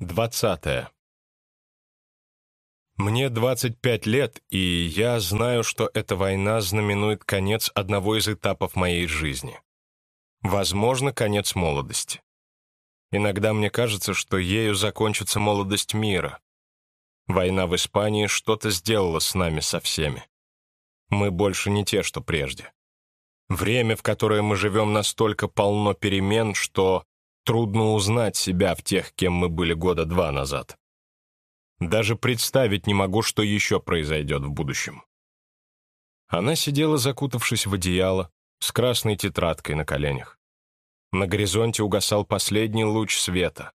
Двадцатое. Мне 25 лет, и я знаю, что эта война знаменует конец одного из этапов моей жизни. Возможно, конец молодости. Иногда мне кажется, что ею закончится молодость мира. Война в Испании что-то сделала с нами со всеми. Мы больше не те, что прежде. Время, в которое мы живем, настолько полно перемен, что Трудно узнать себя в тех, кем мы были года два назад. Даже представить не могу, что еще произойдет в будущем. Она сидела, закутавшись в одеяло, с красной тетрадкой на коленях. На горизонте угасал последний луч света.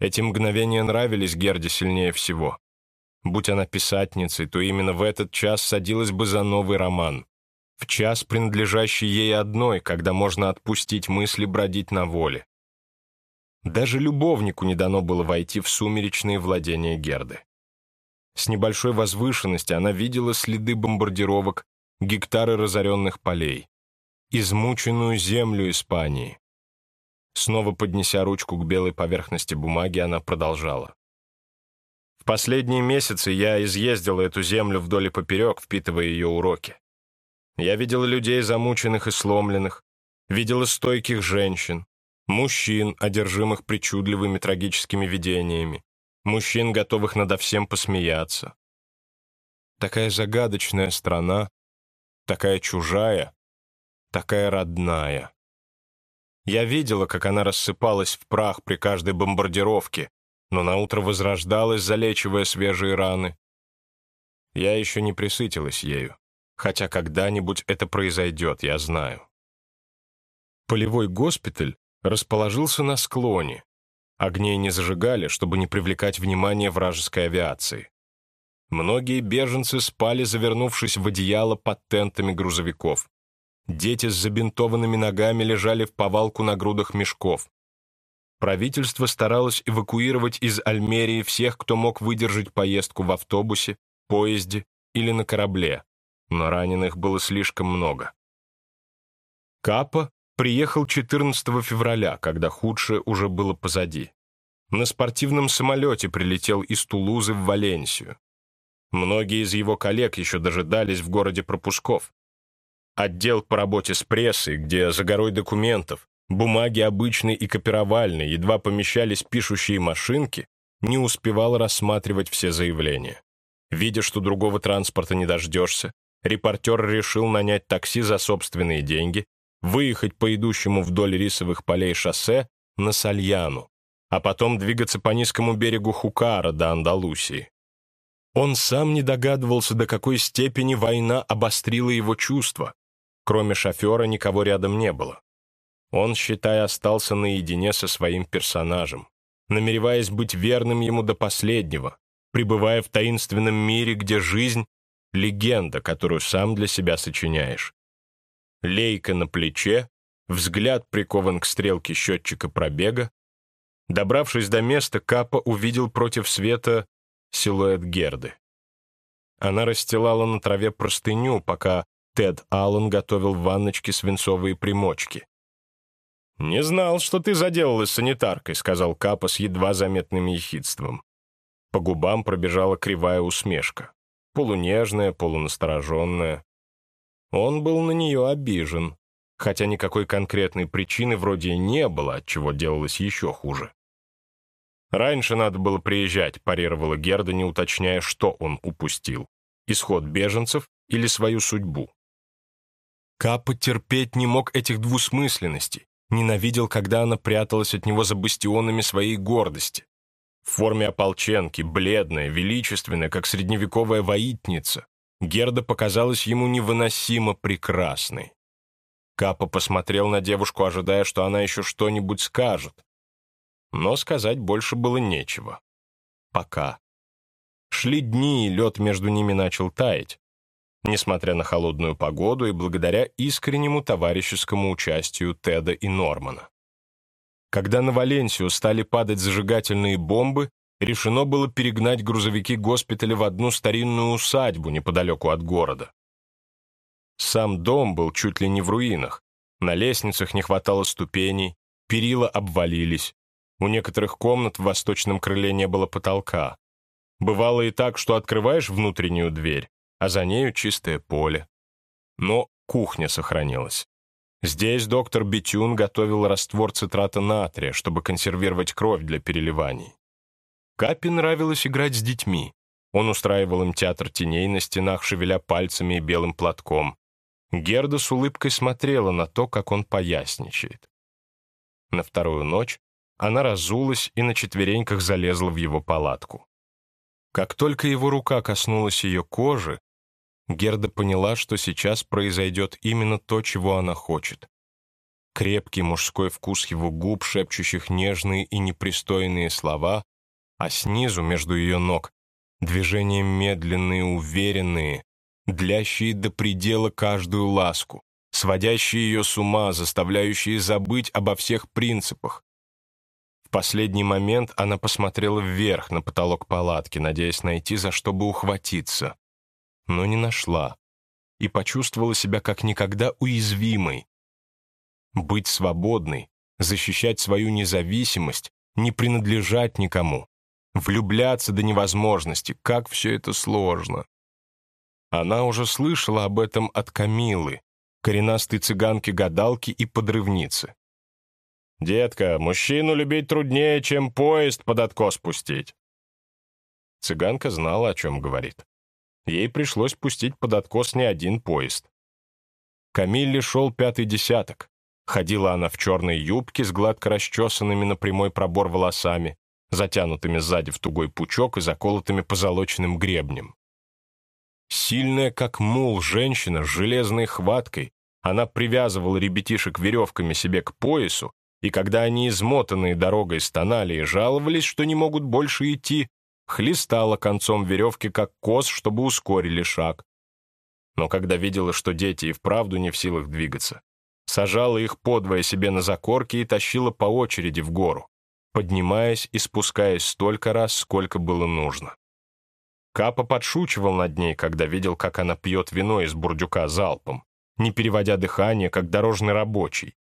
Эти мгновения нравились Герде сильнее всего. Будь она писательницей, то именно в этот час садилась бы за новый роман. В час, принадлежащий ей одной, когда можно отпустить мысли бродить на воле. Даже любовнику не дано было войти в сумеречные владения Герды. С небольшой возвышенности она видела следы бомбардировок, гектары разоренных полей, измученную землю Испании. Снова поднеся ручку к белой поверхности бумаги, она продолжала. В последние месяцы я изъездила эту землю вдоль и поперек, впитывая ее уроки. Я видела людей замученных и сломленных, видела стойких женщин, мужчин, одержимых причудливыми трагическими видениями, мужчин, готовых надо всем посмеяться. Такая загадочная страна, такая чужая, такая родная. Я видела, как она рассыпалась в прах при каждой бомбардировке, но наутро возрождалась, залечивая свежие раны. Я еще не присытилась ею, хотя когда-нибудь это произойдет, я знаю. Полевой госпиталь расположился на склоне. Огней не зажигали, чтобы не привлекать внимание вражеской авиации. Многие беженцы спали, завернувшись в одеяло под тентами грузовиков. Дети с забинтованными ногами лежали в повалку на грудах мешков. Правительство старалось эвакуировать из Альмерии всех, кто мог выдержать поездку в автобусе, поезде или на корабле, но раненых было слишком много. Капа приехал 14 февраля, когда худшее уже было позади. На спортивном самолете прилетел из Тулузы в Валенсию. Многие из его коллег еще дожидались в городе пропусков. Отдел по работе с прессой, где за горой документов, бумаги обычной и копировальной едва помещались пишущие машинки, не успевал рассматривать все заявления. Видя, что другого транспорта не дождешься, репортер решил нанять такси за собственные деньги выехать по идущему вдоль рисовых полей шоссе на Сальяну, а потом двигаться по низкому берегу Хукара до Андалусии. Он сам не догадывался, до какой степени война обострила его чувства. Кроме шофера никого рядом не было. Он, считая, остался наедине со своим персонажем, намереваясь быть верным ему до последнего, пребывая в таинственном мире, где жизнь — легенда, которую сам для себя сочиняешь лейка на плече, взгляд прикован к стрелке счетчика пробега. Добравшись до места, Капа увидел против света силуэт Герды. Она расстилала на траве простыню, пока Тед Аллен готовил в ванночке свинцовые примочки. «Не знал, что ты заделалась санитаркой», — сказал Капа с едва заметным ехидством. По губам пробежала кривая усмешка. Полунежная, полунастороженная. Он был на нее обижен, хотя никакой конкретной причины вроде не было, от чего делалось еще хуже. «Раньше надо было приезжать», — парировала Герда, не уточняя, что он упустил. Исход беженцев или свою судьбу. Капа терпеть не мог этих двусмысленностей, ненавидел, когда она пряталась от него за бастионами своей гордости. В форме ополченки, бледная, величественная, как средневековая воительница, Герда показалась ему невыносимо прекрасной. Капа посмотрел на девушку, ожидая, что она еще что-нибудь скажет. Но сказать больше было нечего. Пока. Шли дни, и лед между ними начал таять. Несмотря на холодную погоду и благодаря искреннему товарищескому участию Теда и Нормана. Когда на Валенсию стали падать зажигательные бомбы, решено было перегнать грузовики госпиталя в одну старинную усадьбу неподалеку от города. Сам дом был чуть ли не в руинах. На лестницах не хватало ступеней, перила обвалились. У некоторых комнат в восточном крыле не было потолка. Бывало и так, что открываешь внутреннюю дверь, а за нею чистое поле. Но кухня сохранилась. Здесь доктор Бетюн готовил раствор цитрата натрия, чтобы консервировать кровь для переливаний. Капе нравилось играть с детьми. Он устраивал им театр теней на стенах, шевеля пальцами и белым платком. Герда с улыбкой смотрела на то, как он поясничает. На вторую ночь она разулась и на четвереньках залезла в его палатку. Как только его рука коснулась ее кожи, Герда поняла, что сейчас произойдет именно то, чего она хочет. Крепкий мужской вкус его губ, шепчущих нежные и непристойные слова, а снизу, между ее ног, движения медленные, уверенные, длящие до предела каждую ласку, сводящие ее с ума, заставляющие забыть обо всех принципах. В последний момент она посмотрела вверх на потолок палатки, надеясь найти, за что бы ухватиться но не нашла, и почувствовала себя как никогда уязвимой. Быть свободной, защищать свою независимость, не принадлежать никому, влюбляться до невозможности, как все это сложно. Она уже слышала об этом от Камилы, коренастой цыганки-гадалки и подрывницы. «Детка, мужчину любить труднее, чем поезд под откос пустить». Цыганка знала, о чем говорит ей пришлось пустить под откос не один поезд. Камилле шел пятый десяток. Ходила она в черной юбке с гладко расчесанными на прямой пробор волосами, затянутыми сзади в тугой пучок и заколотыми позолоченным гребнем. Сильная, как мул, женщина с железной хваткой, она привязывала ребятишек веревками себе к поясу, и когда они, измотанные дорогой, стонали и жаловались, что не могут больше идти, хлестала концом веревки, как коз, чтобы ускорили шаг. Но когда видела, что дети и вправду не в силах двигаться, сажала их подвое себе на закорки и тащила по очереди в гору, поднимаясь и спускаясь столько раз, сколько было нужно. Капа подшучивал над ней, когда видел, как она пьет вино из бурдюка залпом, не переводя дыхание, как дорожный рабочий,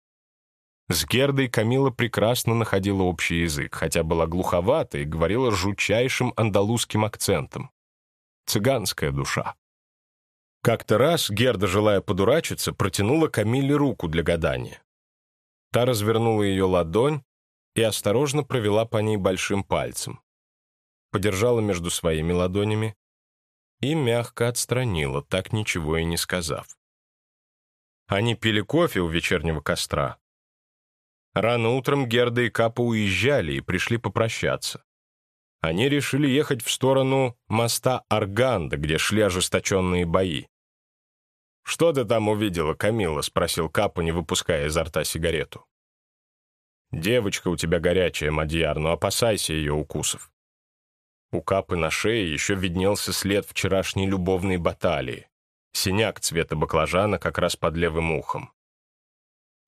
с Гердой Камила прекрасно находила общий язык, хотя была глуховата и говорила жутчайшим андалузским акцентом. Цыганская душа. Как-то раз Герда, желая подурачиться, протянула Камиле руку для гадания. Та развернула ее ладонь и осторожно провела по ней большим пальцем. Подержала между своими ладонями и мягко отстранила, так ничего и не сказав. Они пили кофе у вечернего костра, Рано утром Герда и Капа уезжали и пришли попрощаться. Они решили ехать в сторону моста Арганда, где шли ожесточенные бои. «Что ты там увидела, Камила?» — спросил Капа, не выпуская изо рта сигарету. «Девочка у тебя горячая, Мадьяр, но опасайся ее укусов». У Капы на шее еще виднелся след вчерашней любовной баталии. Синяк цвета баклажана как раз под левым ухом.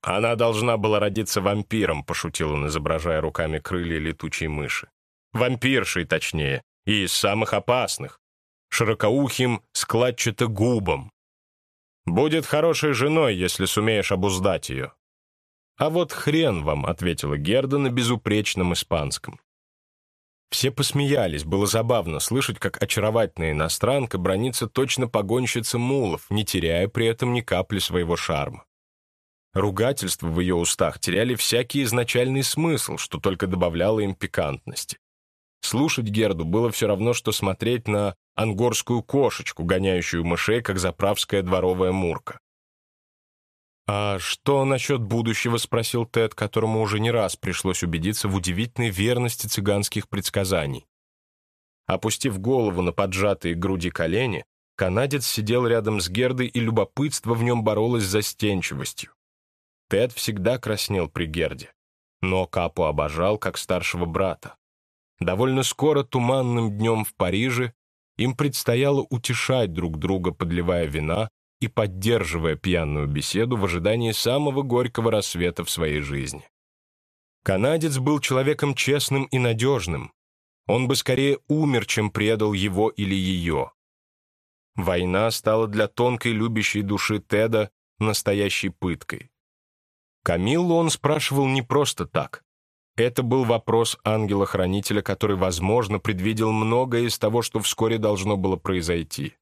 «Она должна была родиться вампиром», — пошутил он, изображая руками крылья летучей мыши. «Вампиршей, точнее, и из самых опасных. Широкоухим складчато-губом. Будет хорошей женой, если сумеешь обуздать ее». «А вот хрен вам», — ответила Герда на безупречном испанском. Все посмеялись, было забавно слышать, как очаровательная иностранка бронится точно погонщица мулов, не теряя при этом ни капли своего шарма. Ругательства в ее устах теряли всякий изначальный смысл, что только добавляло им пикантности. Слушать Герду было все равно, что смотреть на ангорскую кошечку, гоняющую мышей, как заправская дворовая мурка. «А что насчет будущего?» — спросил Тед, которому уже не раз пришлось убедиться в удивительной верности цыганских предсказаний. Опустив голову на поджатые груди колени, канадец сидел рядом с Гердой, и любопытство в нем боролось с застенчивостью. Тед всегда краснел при Герде, но Капу обожал как старшего брата. Довольно скоро туманным днем в Париже им предстояло утешать друг друга, подливая вина и поддерживая пьяную беседу в ожидании самого горького рассвета в своей жизни. Канадец был человеком честным и надежным. Он бы скорее умер, чем предал его или ее. Война стала для тонкой любящей души Теда настоящей пыткой. Камиллу он спрашивал не просто так. Это был вопрос ангела-хранителя, который, возможно, предвидел многое из того, что вскоре должно было произойти.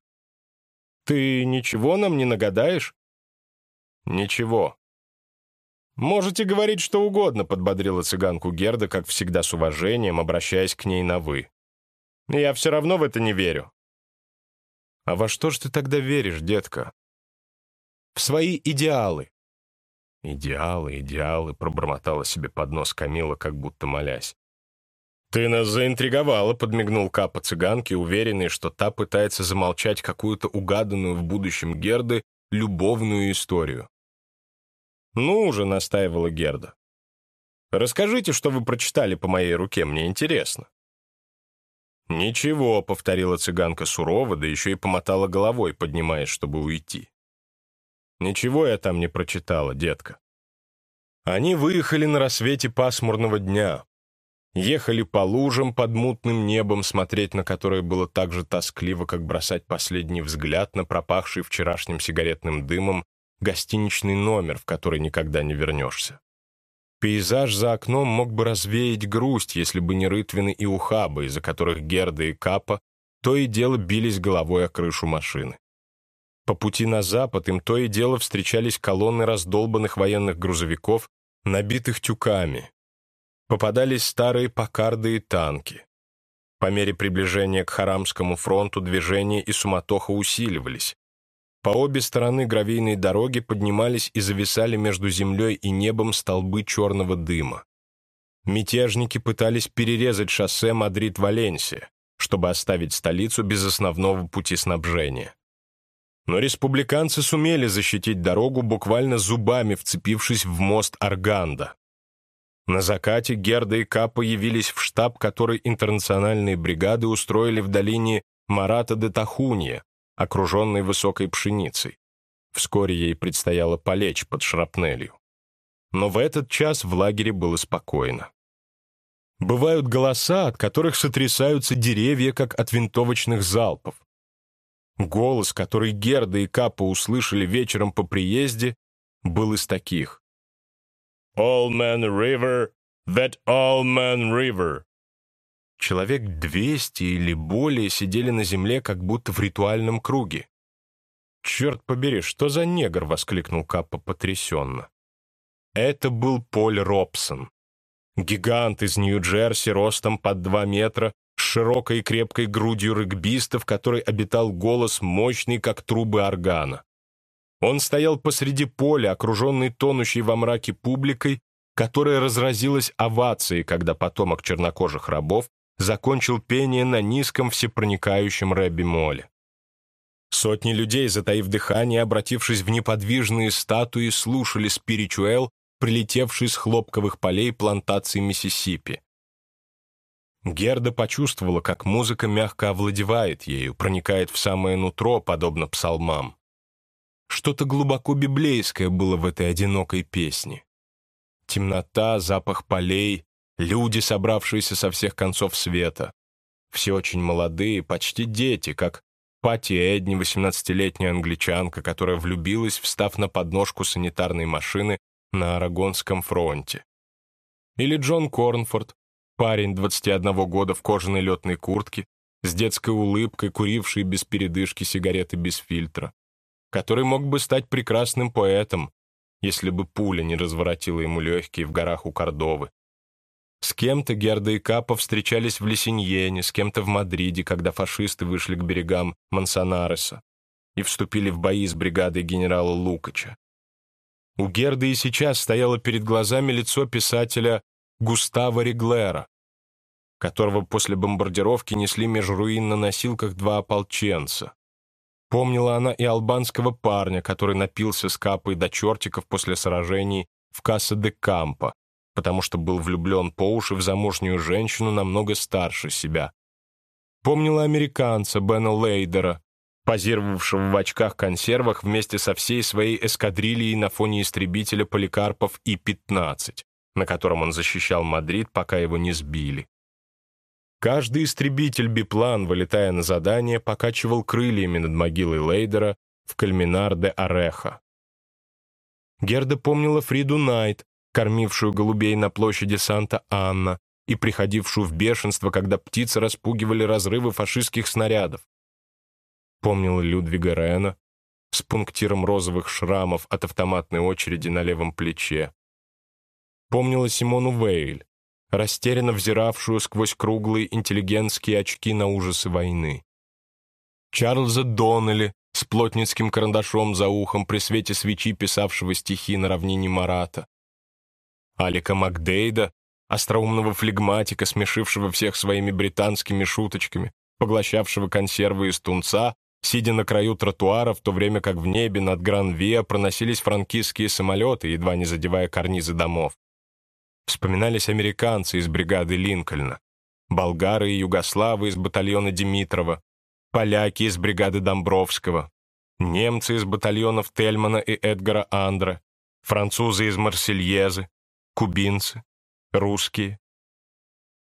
«Ты ничего нам не нагадаешь?» «Ничего». «Можете говорить что угодно», — подбодрила цыганку Герда, как всегда с уважением, обращаясь к ней на «вы». «Я все равно в это не верю». «А во что ж ты тогда веришь, детка?» «В свои идеалы». «Идеалы, идеалы», — пробормотала себе под нос Камила, как будто молясь. «Ты нас заинтриговала», — подмигнул Капа цыганке, уверенный, что та пытается замолчать какую-то угаданную в будущем Герды любовную историю. «Ну уже», — настаивала Герда. «Расскажите, что вы прочитали по моей руке, мне интересно». «Ничего», — повторила цыганка сурово, да еще и помотала головой, поднимаясь, чтобы уйти. «Ничего я там не прочитала, детка». Они выехали на рассвете пасмурного дня. Ехали по лужам под мутным небом, смотреть на которое было так же тоскливо, как бросать последний взгляд на пропахший вчерашним сигаретным дымом гостиничный номер, в который никогда не вернешься. Пейзаж за окном мог бы развеять грусть, если бы не рытвины и ухабы, из-за которых Герда и Капа то и дело бились головой о крышу машины. По пути на запад им то и дело встречались колонны раздолбанных военных грузовиков, набитых тюками. Попадались старые покарды и танки. По мере приближения к Харамскому фронту движение и суматоха усиливались. По обе стороны гравийной дороги поднимались и зависали между землей и небом столбы черного дыма. Мятежники пытались перерезать шоссе Мадрид-Валенсия, чтобы оставить столицу без основного пути снабжения. Но республиканцы сумели защитить дорогу, буквально зубами вцепившись в мост Арганда. На закате Герда и Капа явились в штаб, который интернациональные бригады устроили в долине Марата де Тахунья, окруженной высокой пшеницей. Вскоре ей предстояло полечь под шрапнелью. Но в этот час в лагере было спокойно. Бывают голоса, от которых сотрясаются деревья, как от винтовочных залпов. Голос, который Герда и Капа услышали вечером по приезде, был из таких. «All Man River, that All Man River, Человек двести или более сидели на земле, как будто в ритуальном круге. «Черт побери, что за негр?» — воскликнул Каппа потрясенно. Это был Поль Робсон. Гигант из Нью-Джерси ростом под два метра, с широкой и крепкой грудью регбиста, в которой обитал голос мощный, как трубы органа. Он стоял посреди поля, окруженный тонущей во мраке публикой, которая разразилась овацией, когда потомок чернокожих рабов закончил пение на низком всепроникающем ре-бемоле. Сотни людей, затаив дыхание, обратившись в неподвижные статуи, слушали спиричуэл, прилетевший с хлопковых полей плантации Миссисипи. Герда почувствовала, как музыка мягко овладевает ею, проникает в самое нутро, подобно псалмам. Что-то глубоко библейское было в этой одинокой песне. Темнота, запах полей, Люди, собравшиеся со всех концов света. Все очень молодые, почти дети, как Пати Эдни, 18-летняя англичанка, которая влюбилась, встав на подножку санитарной машины на Арагонском фронте. Или Джон Корнфорд, парень 21 года в кожаной летной куртке, с детской улыбкой, куривший без передышки сигареты без фильтра, который мог бы стать прекрасным поэтом, если бы пуля не разворотила ему легкие в горах у Кордовы, с кем-то Герда и Капа встречались в Лесиньене, с кем-то в Мадриде, когда фашисты вышли к берегам Мансонареса и вступили в бои с бригадой генерала Лукача. У Герды и сейчас стояло перед глазами лицо писателя Густава Реглера, которого после бомбардировки несли меж руин на носилках два ополченца. Помнила она и албанского парня, который напился с капой до чертиков после сражений в Касса-де-Кампо, потому что был влюблен по уши в замужнюю женщину намного старше себя. Помнила американца Бена Лейдера, позировавшего в очках-консервах вместе со всей своей эскадрильей на фоне истребителя поликарпов И-15, на котором он защищал Мадрид, пока его не сбили. Каждый истребитель-биплан, вылетая на задание, покачивал крыльями над могилой Лейдера в Кальминар де Ореха. Герда помнила Фриду Найт, кормившую голубей на площади Санта-Анна и приходившую в бешенство, когда птицы распугивали разрывы фашистских снарядов. Помнила Людвига Рена с пунктиром розовых шрамов от автоматной очереди на левом плече. Помнила Симону Вейль, растерянно взиравшую сквозь круглые интеллигентские очки на ужасы войны. Чарльза Доннелли с плотницким карандашом за ухом при свете свечи, писавшего стихи на равнине Марата. Алика Макдейда, остроумного флегматика, смешившего всех своими британскими шуточками, поглощавшего консервы из тунца, сидя на краю тротуара, в то время как в небе над Гран-Виа проносились франкистские самолеты, едва не задевая карнизы домов. Вспоминались американцы из бригады Линкольна, болгары и югославы из батальона Димитрова, поляки из бригады Домбровского, немцы из батальонов Тельмана и Эдгара Андра, французы из Марсельезы, кубинцы, русские.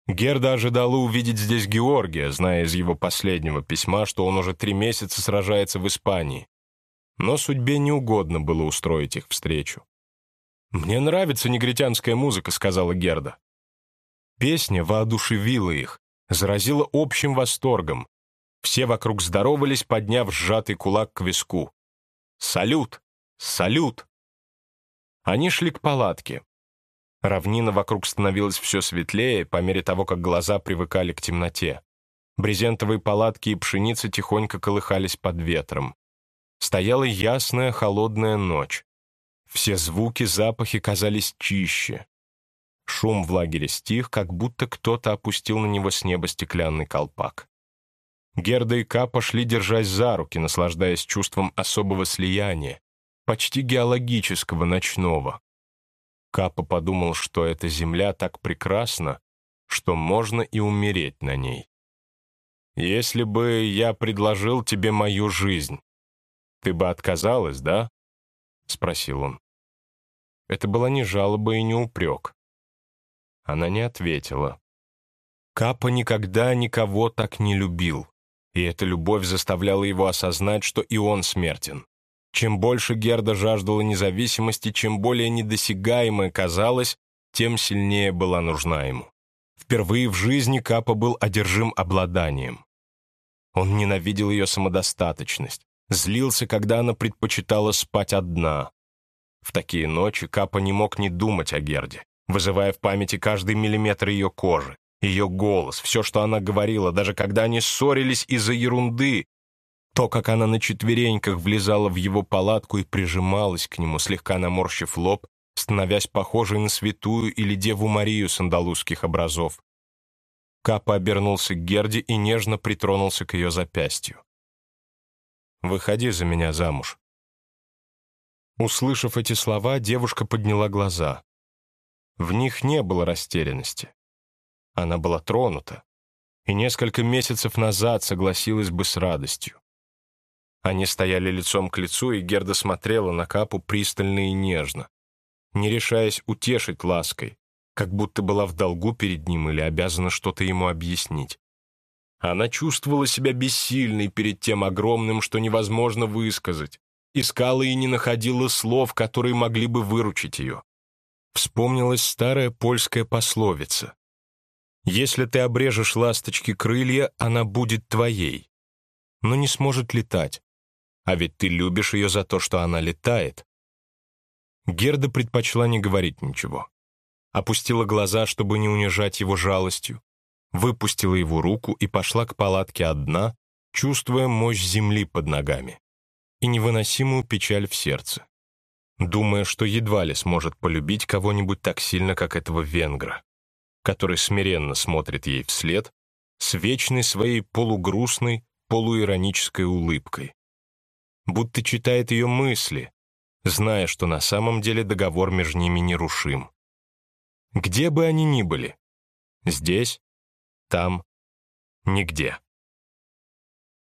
Герда ожидала увидеть здесь Георгия, зная из его последнего письма, что он уже три месяца сражается в Испании. Но судьбе не угодно было устроить их встречу. «Мне нравится негритянская музыка», — сказала Герда. Песня воодушевила их, заразила общим восторгом. Все вокруг здоровались, подняв сжатый кулак к виску. «Салют! Салют!» Они шли к палатке. Равнина вокруг становилась все светлее по мере того, как глаза привыкали к темноте. Брезентовые палатки и пшеница тихонько колыхались под ветром. Стояла ясная холодная ночь. Все звуки, запахи казались чище. Шум в лагере стих, как будто кто-то опустил на него с неба стеклянный колпак. Герда и Ка пошли, держась за руки, наслаждаясь чувством особого слияния, почти геологического, ночного. Капа подумал, что эта земля так прекрасна, что можно и умереть на ней. «Если бы я предложил тебе мою жизнь, ты бы отказалась, да?» — спросил он. Это была не жалоба и не упрек. Она не ответила. Капа никогда никого так не любил, и эта любовь заставляла его осознать, что и он смертен. Чем больше Герда жаждала независимости, чем более недосягаемой казалось, тем сильнее была нужна ему. Впервые в жизни Капа был одержим обладанием. Он ненавидел ее самодостаточность, злился, когда она предпочитала спать одна, в такие ночи Капа не мог не думать о Герде, вызывая в памяти каждый миллиметр ее кожи, ее голос, все, что она говорила, даже когда они ссорились из-за ерунды. То, как она на четвереньках влезала в его палатку и прижималась к нему, слегка наморщив лоб, становясь похожей на святую или Деву Марию с андалузских образов. Капа обернулся к Герде и нежно притронулся к ее запястью. «Выходи за меня замуж», Услышав эти слова, девушка подняла глаза. В них не было растерянности. Она была тронута, и несколько месяцев назад согласилась бы с радостью. Они стояли лицом к лицу, и Герда смотрела на Капу пристально и нежно, не решаясь утешить лаской, как будто была в долгу перед ним или обязана что-то ему объяснить. Она чувствовала себя бессильной перед тем огромным, что невозможно высказать, искала и не находила слов, которые могли бы выручить ее. Вспомнилась старая польская пословица. «Если ты обрежешь ласточки крылья, она будет твоей, но не сможет летать. А ведь ты любишь ее за то, что она летает». Герда предпочла не говорить ничего. Опустила глаза, чтобы не унижать его жалостью, выпустила его руку и пошла к палатке одна, чувствуя мощь земли под ногами и невыносимую печаль в сердце, думая, что едва ли сможет полюбить кого-нибудь так сильно, как этого венгра, который смиренно смотрит ей вслед с вечной своей полугрустной, полуиронической улыбкой. Будто читает ее мысли, зная, что на самом деле договор между ними нерушим. Где бы они ни были, здесь, там, нигде.